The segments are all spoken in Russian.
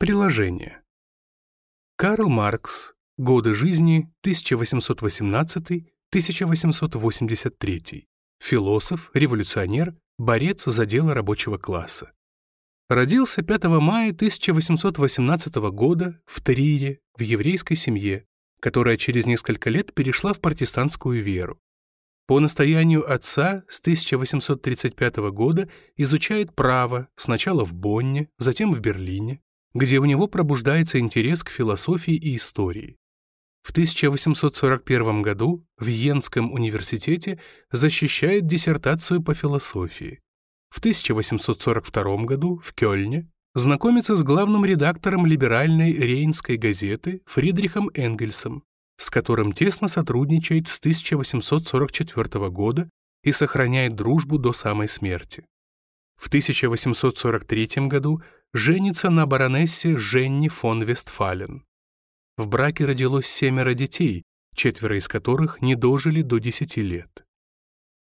Приложение. Карл Маркс. Годы жизни 1818-1883. Философ, революционер, борец за дело рабочего класса. Родился 5 мая 1818 года в Трире, в еврейской семье, которая через несколько лет перешла в протестантскую веру. По настоянию отца с 1835 года изучает право сначала в Бонне, затем в Берлине, где у него пробуждается интерес к философии и истории. В 1841 году в Йенском университете защищает диссертацию по философии. В 1842 году в Кёльне знакомится с главным редактором либеральной рейнской газеты Фридрихом Энгельсом, с которым тесно сотрудничает с 1844 года и сохраняет дружбу до самой смерти. В 1843 году женится на баронессе Женни фон Вестфален. В браке родилось семеро детей, четверо из которых не дожили до 10 лет.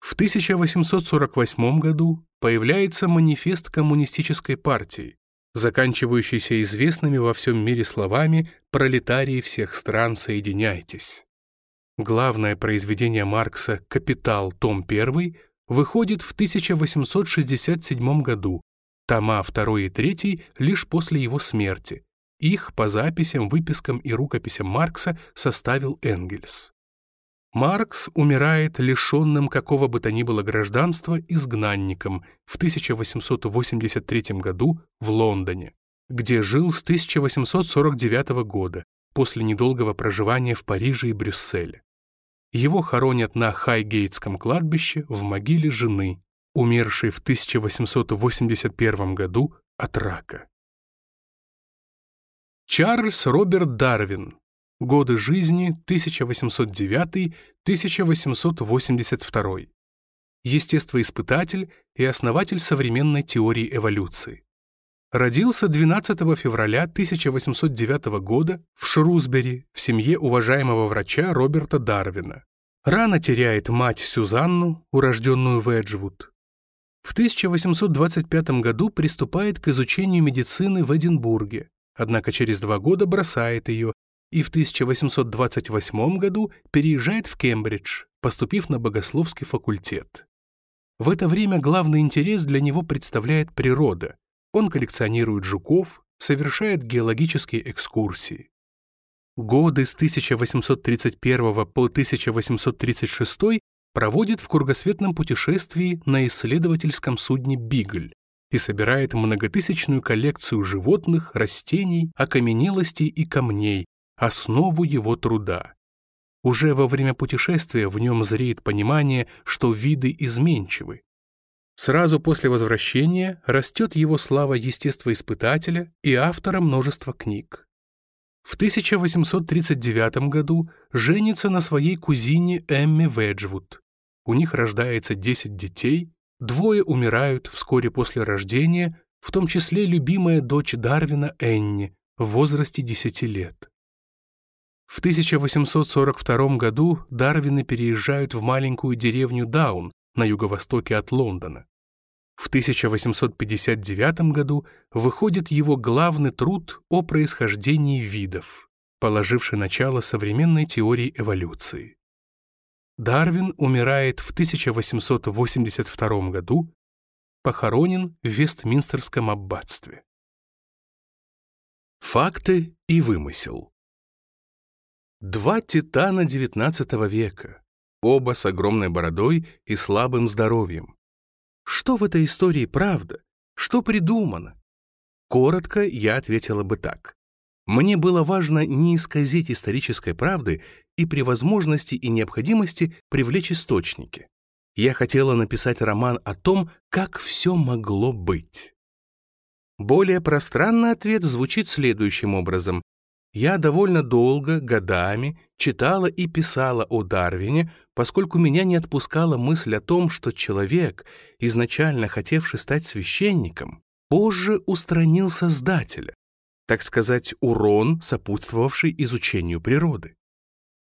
В 1848 году появляется манифест коммунистической партии, заканчивающийся известными во всем мире словами «Пролетарии всех стран, соединяйтесь». Главное произведение Маркса «Капитал. Том 1» выходит в 1867 году, тома 2 и 3 лишь после его смерти. Их по записям, выпискам и рукописям Маркса составил Энгельс. Маркс умирает лишенным какого бы то ни было гражданства изгнанником в 1883 году в Лондоне, где жил с 1849 года после недолгого проживания в Париже и Брюсселе. Его хоронят на Хайгейтском кладбище в могиле жены, умершей в 1881 году от рака. Чарльз Роберт Дарвин. Годы жизни 1809-1882. Естествоиспытатель и основатель современной теории эволюции. Родился 12 февраля 1809 года в Шрусбери в семье уважаемого врача Роберта Дарвина. Рано теряет мать Сюзанну, урожденную в Эджвуд. В 1825 году приступает к изучению медицины в Эдинбурге, однако через два года бросает ее и в 1828 году переезжает в Кембридж, поступив на богословский факультет. В это время главный интерес для него представляет природа, он коллекционирует жуков, совершает геологические экскурсии. Годы с 1831 по 1836 проводит в кругосветном путешествии на исследовательском судне «Бигль» и собирает многотысячную коллекцию животных, растений, окаменелостей и камней, основу его труда. Уже во время путешествия в нем зреет понимание, что виды изменчивы, Сразу после возвращения растет его слава естествоиспытателя и автора множества книг. В 1839 году женится на своей кузине Эмми Веджвуд. У них рождается 10 детей, двое умирают вскоре после рождения, в том числе любимая дочь Дарвина Энни в возрасте 10 лет. В 1842 году Дарвины переезжают в маленькую деревню Даун на юго-востоке от Лондона. В 1859 году выходит его главный труд о происхождении видов, положивший начало современной теории эволюции. Дарвин умирает в 1882 году, похоронен в Вестминстерском аббатстве. Факты и вымысел Два титана XIX века, оба с огромной бородой и слабым здоровьем, что в этой истории правда? Что придумано? Коротко я ответила бы так. Мне было важно не исказить исторической правды и при возможности и необходимости привлечь источники. Я хотела написать роман о том, как все могло быть. Более пространный ответ звучит следующим образом. Я довольно долго, годами, читала и писала о Дарвине, поскольку меня не отпускала мысль о том, что человек, изначально хотевший стать священником, позже устранил Создателя, так сказать, урон, сопутствовавший изучению природы.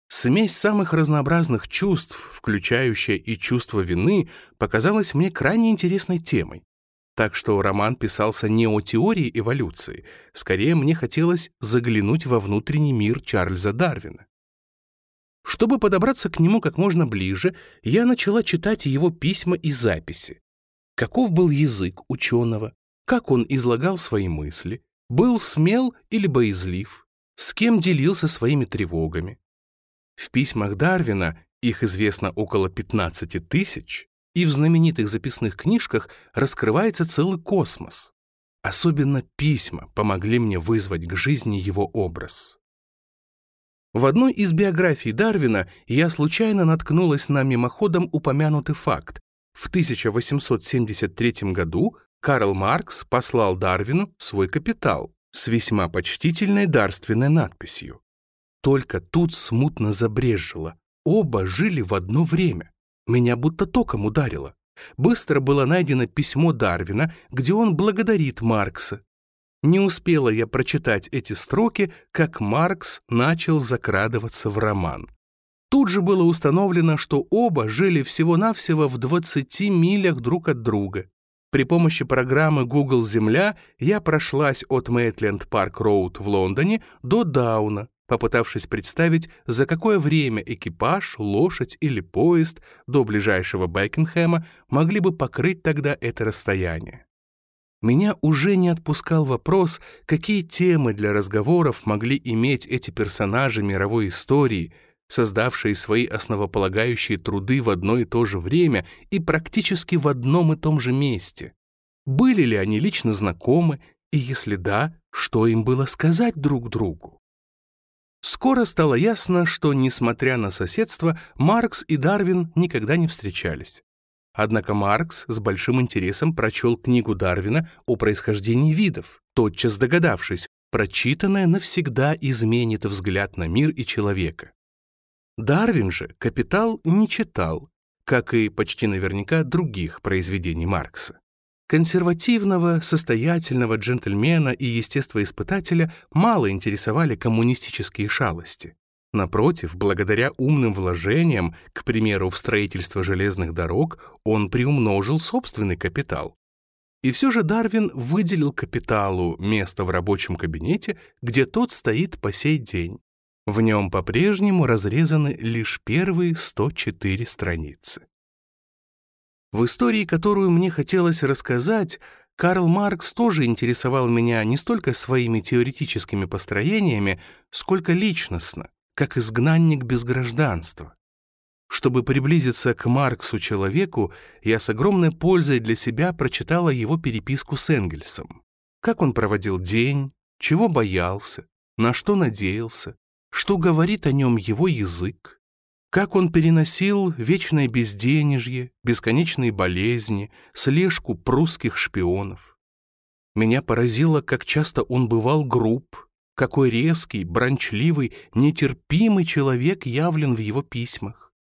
Смесь самых разнообразных чувств, включающая и чувство вины, показалась мне крайне интересной темой. Так что роман писался не о теории эволюции, скорее мне хотелось заглянуть во внутренний мир Чарльза Дарвина. Чтобы подобраться к нему как можно ближе, я начала читать его письма и записи. Каков был язык ученого, как он излагал свои мысли, был смел или боязлив, с кем делился своими тревогами. В письмах Дарвина, их известно около 15 тысяч, и в знаменитых записных книжках раскрывается целый космос. Особенно письма помогли мне вызвать к жизни его образ. В одной из биографий Дарвина я случайно наткнулась на мимоходом упомянутый факт. В 1873 году Карл Маркс послал Дарвину свой капитал с весьма почтительной дарственной надписью. Только тут смутно забрежило. Оба жили в одно время. Меня будто током ударило. Быстро было найдено письмо Дарвина, где он благодарит Маркса. Не успела я прочитать эти строки, как Маркс начал закрадываться в роман. Тут же было установлено, что оба жили всего-навсего в 20 милях друг от друга. При помощи программы Google Земля я прошлась от Мейтленд Парк Роуд в Лондоне до Дауна, попытавшись представить, за какое время экипаж, лошадь или поезд до ближайшего Бекингхэма могли бы покрыть тогда это расстояние. Меня уже не отпускал вопрос, какие темы для разговоров могли иметь эти персонажи мировой истории, создавшие свои основополагающие труды в одно и то же время и практически в одном и том же месте. Были ли они лично знакомы, и если да, что им было сказать друг другу? Скоро стало ясно, что, несмотря на соседство, Маркс и Дарвин никогда не встречались. Однако Маркс с большим интересом прочел книгу Дарвина о происхождении видов, тотчас догадавшись, прочитанное навсегда изменит взгляд на мир и человека. Дарвин же «Капитал» не читал, как и почти наверняка других произведений Маркса. Консервативного, состоятельного джентльмена и естествоиспытателя мало интересовали коммунистические шалости. Напротив, благодаря умным вложениям, к примеру, в строительство железных дорог, он приумножил собственный капитал. И все же Дарвин выделил капиталу место в рабочем кабинете, где тот стоит по сей день. В нем по-прежнему разрезаны лишь первые 104 страницы. В истории, которую мне хотелось рассказать, Карл Маркс тоже интересовал меня не столько своими теоретическими построениями, сколько личностно как изгнанник без гражданства. Чтобы приблизиться к Марксу человеку, я с огромной пользой для себя прочитала его переписку с Энгельсом. Как он проводил день, чего боялся, на что надеялся, что говорит о нем его язык, как он переносил вечное безденежье, бесконечные болезни, слежку прусских шпионов. Меня поразило, как часто он бывал груб, какой резкий, брончливый, нетерпимый человек явлен в его письмах.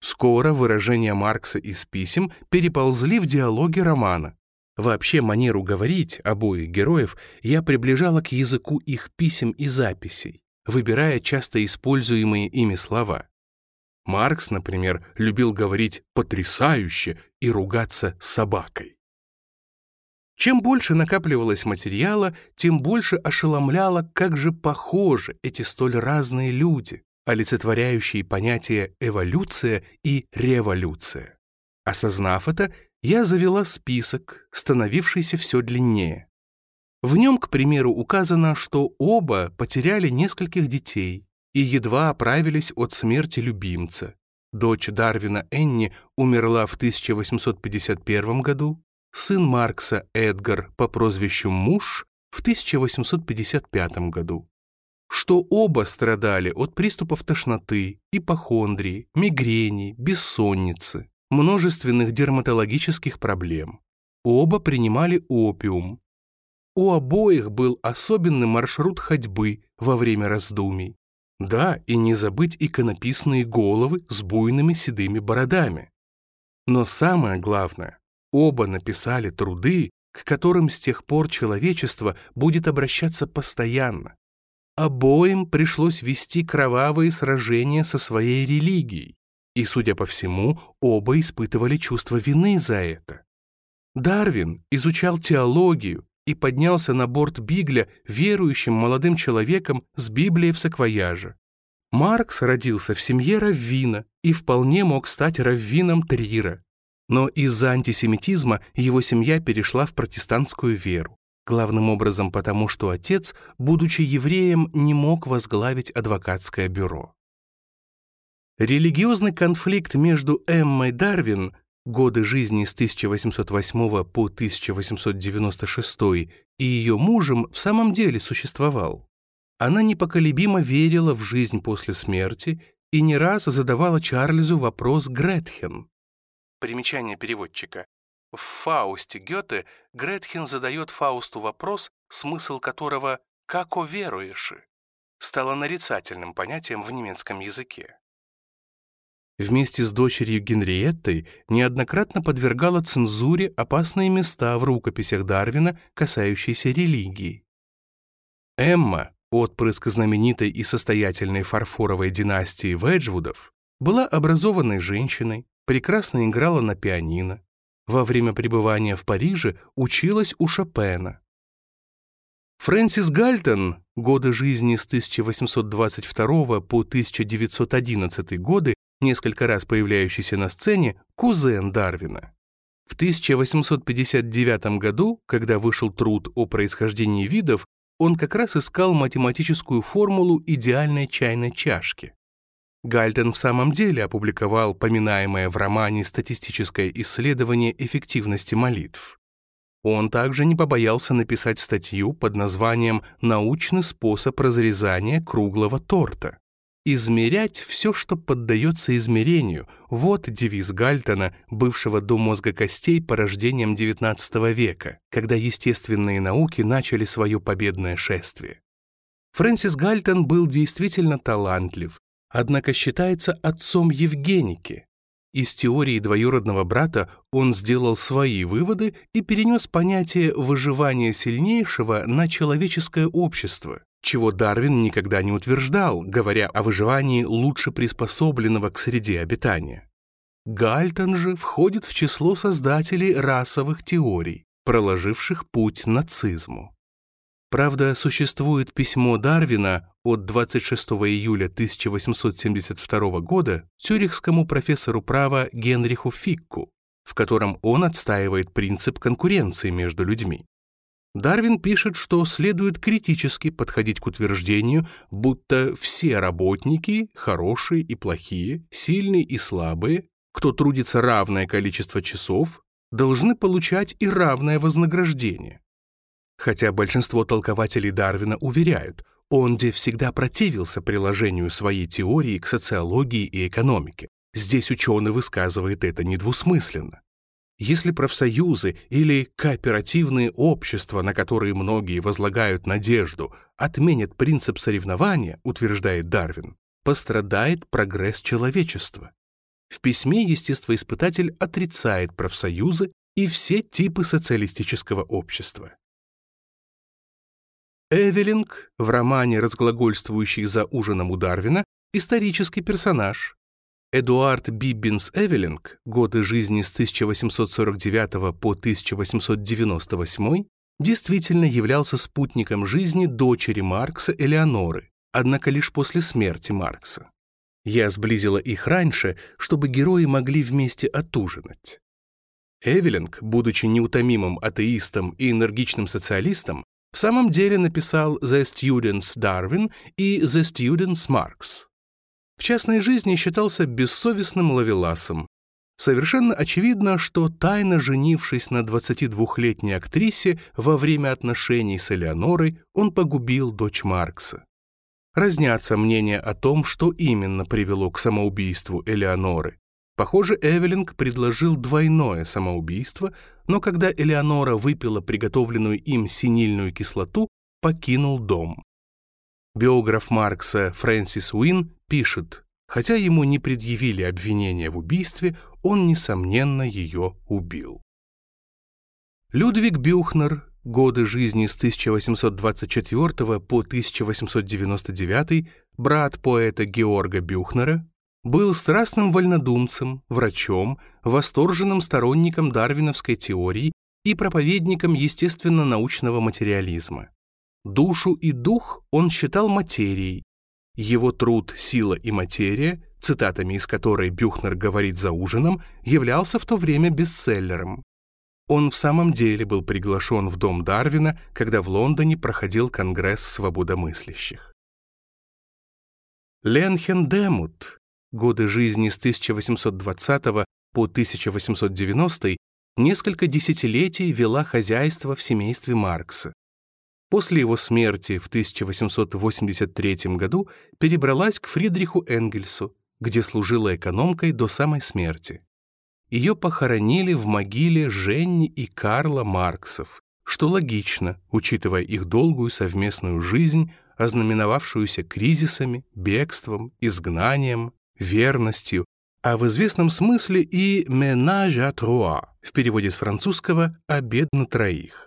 Скоро выражения Маркса из писем переползли в диалоги романа. Вообще манеру говорить обоих героев я приближала к языку их писем и записей, выбирая часто используемые ими слова. Маркс, например, любил говорить «потрясающе» и ругаться собакой. Чем больше накапливалось материала, тем больше ошеломляло, как же похожи эти столь разные люди, олицетворяющие понятия эволюция и революция. Осознав это, я завела список, становившийся все длиннее. В нем, к примеру, указано, что оба потеряли нескольких детей и едва оправились от смерти любимца. Дочь Дарвина Энни умерла в 1851 году, сын Маркса Эдгар по прозвищу Муж в 1855 году, что оба страдали от приступов тошноты, ипохондрии, мигрени, бессонницы, множественных дерматологических проблем. Оба принимали опиум. У обоих был особенный маршрут ходьбы во время раздумий. Да, и не забыть иконописные головы с буйными седыми бородами. Но самое главное, Оба написали труды, к которым с тех пор человечество будет обращаться постоянно. Обоим пришлось вести кровавые сражения со своей религией, и, судя по всему, оба испытывали чувство вины за это. Дарвин изучал теологию и поднялся на борт Бигля верующим молодым человеком с Библией в саквояже. Маркс родился в семье раввина и вполне мог стать раввином Трира. Но из-за антисемитизма его семья перешла в протестантскую веру. Главным образом потому, что отец, будучи евреем, не мог возглавить адвокатское бюро. Религиозный конфликт между Эммой Дарвин, годы жизни с 1808 по 1896, и ее мужем в самом деле существовал. Она непоколебимо верила в жизнь после смерти и не раз задавала Чарльзу вопрос Гретхен. Примечание переводчика. В «Фаусте» Гёте Гретхен задает Фаусту вопрос, смысл которого «како веруешь?» стало нарицательным понятием в немецком языке. Вместе с дочерью Генриеттой неоднократно подвергала цензуре опасные места в рукописях Дарвина, касающиеся религии. Эмма, отпрыск знаменитой и состоятельной фарфоровой династии Веджвудов, была образованной женщиной, прекрасно играла на пианино. Во время пребывания в Париже училась у Шопена. Фрэнсис Гальтон, годы жизни с 1822 по 1911 годы, несколько раз появляющийся на сцене, кузен Дарвина. В 1859 году, когда вышел труд о происхождении видов, он как раз искал математическую формулу идеальной чайной чашки. Гальтон в самом деле опубликовал поминаемое в романе статистическое исследование эффективности молитв. Он также не побоялся написать статью под названием «Научный способ разрезания круглого торта». Измерять все, что поддается измерению – вот девиз Гальтона, бывшего до мозга костей порождением XIX века, когда естественные науки начали свое победное шествие. Фрэнсис Гальтон был действительно талантлив, однако считается отцом Евгеники. Из теории двоюродного брата он сделал свои выводы и перенес понятие выживания сильнейшего на человеческое общество, чего Дарвин никогда не утверждал, говоря о выживании лучше приспособленного к среде обитания. Гальтон же входит в число создателей расовых теорий, проложивших путь нацизму. Правда, существует письмо Дарвина от 26 июля 1872 года цюрихскому профессору права Генриху Фикку, в котором он отстаивает принцип конкуренции между людьми. Дарвин пишет, что следует критически подходить к утверждению, будто все работники, хорошие и плохие, сильные и слабые, кто трудится равное количество часов, должны получать и равное вознаграждение. Хотя большинство толкователей Дарвина уверяют, он где всегда противился приложению своей теории к социологии и экономике. Здесь ученый высказывает это недвусмысленно. Если профсоюзы или кооперативные общества, на которые многие возлагают надежду, отменят принцип соревнования, утверждает Дарвин, пострадает прогресс человечества. В письме естествоиспытатель отрицает профсоюзы и все типы социалистического общества. Эвелинг в романе, разглагольствующий за ужином у Дарвина, исторический персонаж. Эдуард Биббинс Эвелинг, годы жизни с 1849 по 1898, действительно являлся спутником жизни дочери Маркса Элеоноры, однако лишь после смерти Маркса. Я сблизила их раньше, чтобы герои могли вместе отужинать. Эвелинг, будучи неутомимым атеистом и энергичным социалистом, в самом деле написал «The Students Darwin» и «The Students Marx». В частной жизни считался бессовестным ловеласом. Совершенно очевидно, что тайно женившись на 22-летней актрисе во время отношений с Элеонорой, он погубил дочь Маркса. Разнятся мнения о том, что именно привело к самоубийству Элеоноры. Похоже, Эвелинг предложил двойное самоубийство, но когда Элеонора выпила приготовленную им синильную кислоту, покинул дом. Биограф Маркса Фрэнсис Уин пишет, хотя ему не предъявили обвинения в убийстве, он, несомненно, ее убил. Людвиг Бюхнер, годы жизни с 1824 по 1899, брат поэта Георга Бюхнера, был страстным вольнодумцем, врачом, восторженным сторонником дарвиновской теории и проповедником естественно-научного материализма. Душу и дух он считал материей. Его труд «Сила и материя», цитатами из которой Бюхнер говорит за ужином, являлся в то время бестселлером. Он в самом деле был приглашен в дом Дарвина, когда в Лондоне проходил Конгресс свободомыслящих. Ленхен Демут, годы жизни с 1820 по 1890, несколько десятилетий вела хозяйство в семействе Маркса. После его смерти в 1883 году перебралась к Фридриху Энгельсу, где служила экономкой до самой смерти. Ее похоронили в могиле Женни и Карла Марксов, что логично, учитывая их долгую совместную жизнь, ознаменовавшуюся кризисами, бегством, изгнанием, верностью, а в известном смысле и «ménage à trois» в переводе с французского «обед на троих»,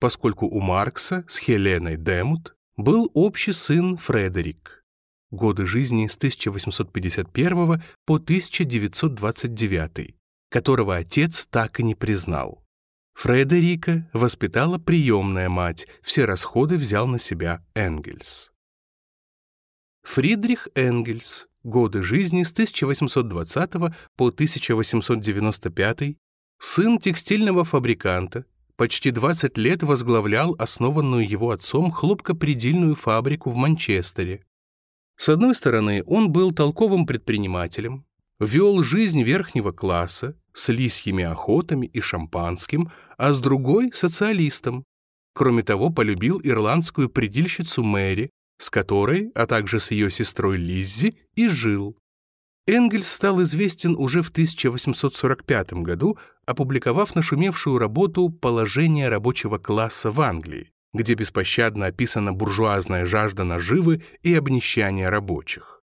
поскольку у Маркса с Хеленой Демут был общий сын Фредерик. Годы жизни с 1851 по 1929 которого отец так и не признал. Фредерика воспитала приемная мать, все расходы взял на себя Энгельс. Фридрих Энгельс, годы жизни с 1820 по 1895, сын текстильного фабриканта, почти 20 лет возглавлял основанную его отцом хлопкопредельную фабрику в Манчестере. С одной стороны, он был толковым предпринимателем, вел жизнь верхнего класса с лисьими охотами и шампанским, а с другой — социалистом. Кроме того, полюбил ирландскую предельщицу Мэри, с которой, а также с ее сестрой Лиззи, и жил. Энгельс стал известен уже в 1845 году, опубликовав нашумевшую работу «Положение рабочего класса в Англии», где беспощадно описана буржуазная жажда наживы и обнищание рабочих.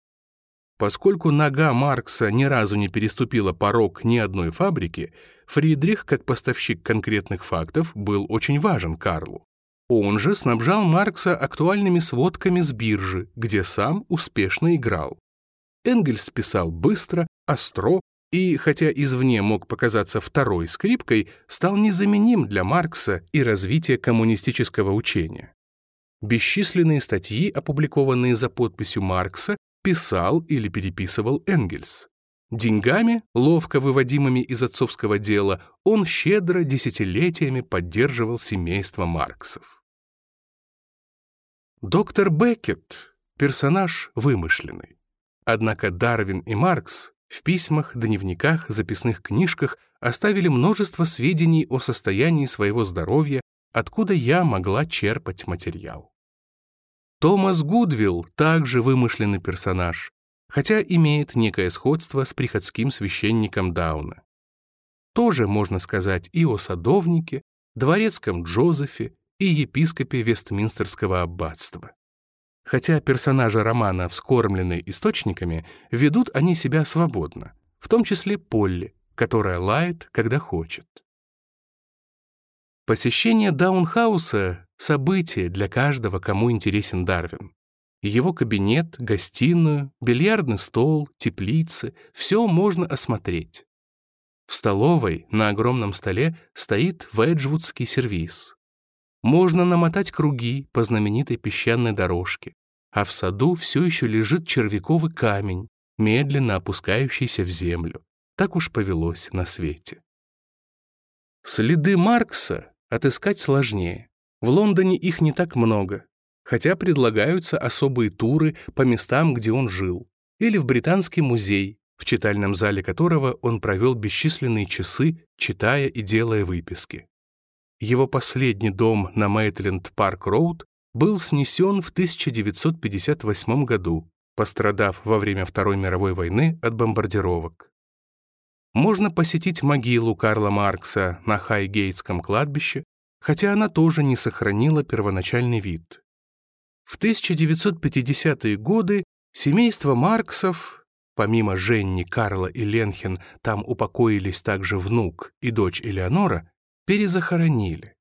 Поскольку нога Маркса ни разу не переступила порог ни одной фабрики, Фридрих, как поставщик конкретных фактов, был очень важен Карлу. Он же снабжал Маркса актуальными сводками с биржи, где сам успешно играл. Энгельс писал быстро, остро и, хотя извне мог показаться второй скрипкой, стал незаменим для Маркса и развития коммунистического учения. Бесчисленные статьи, опубликованные за подписью Маркса, писал или переписывал Энгельс. Деньгами, ловко выводимыми из отцовского дела, он щедро десятилетиями поддерживал семейство Марксов. Доктор Беккет — персонаж вымышленный. Однако Дарвин и Маркс в письмах, дневниках, записных книжках оставили множество сведений о состоянии своего здоровья, откуда я могла черпать материал. Томас Гудвилл также вымышленный персонаж, хотя имеет некое сходство с приходским священником Дауна. Тоже можно сказать и о садовнике, дворецком Джозефе и епископе Вестминстерского аббатства. Хотя персонажи романа, вскормленные источниками, ведут они себя свободно, в том числе Полли, которая лает, когда хочет. Посещение Даунхауса Событие для каждого, кому интересен Дарвин. Его кабинет, гостиную, бильярдный стол, теплицы — все можно осмотреть. В столовой на огромном столе стоит веджвудский сервиз. Можно намотать круги по знаменитой песчаной дорожке, а в саду все еще лежит червяковый камень, медленно опускающийся в землю. Так уж повелось на свете. Следы Маркса отыскать сложнее. В Лондоне их не так много, хотя предлагаются особые туры по местам, где он жил, или в Британский музей, в читальном зале которого он провел бесчисленные часы, читая и делая выписки. Его последний дом на Мейтленд-Парк-Роуд был снесен в 1958 году, пострадав во время Второй мировой войны от бомбардировок. Можно посетить могилу Карла Маркса на Хайгейтском кладбище хотя она тоже не сохранила первоначальный вид. В 1950-е годы семейство Марксов, помимо Женни, Карла и Ленхен, там упокоились также внук и дочь Элеонора, перезахоронили.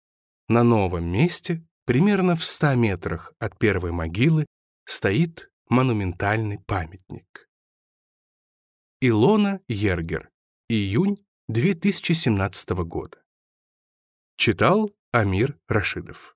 На новом месте, примерно в 100 метрах от первой могилы, стоит монументальный памятник. Илона Ергер. Июнь 2017 года. Читал Амир Рашидов.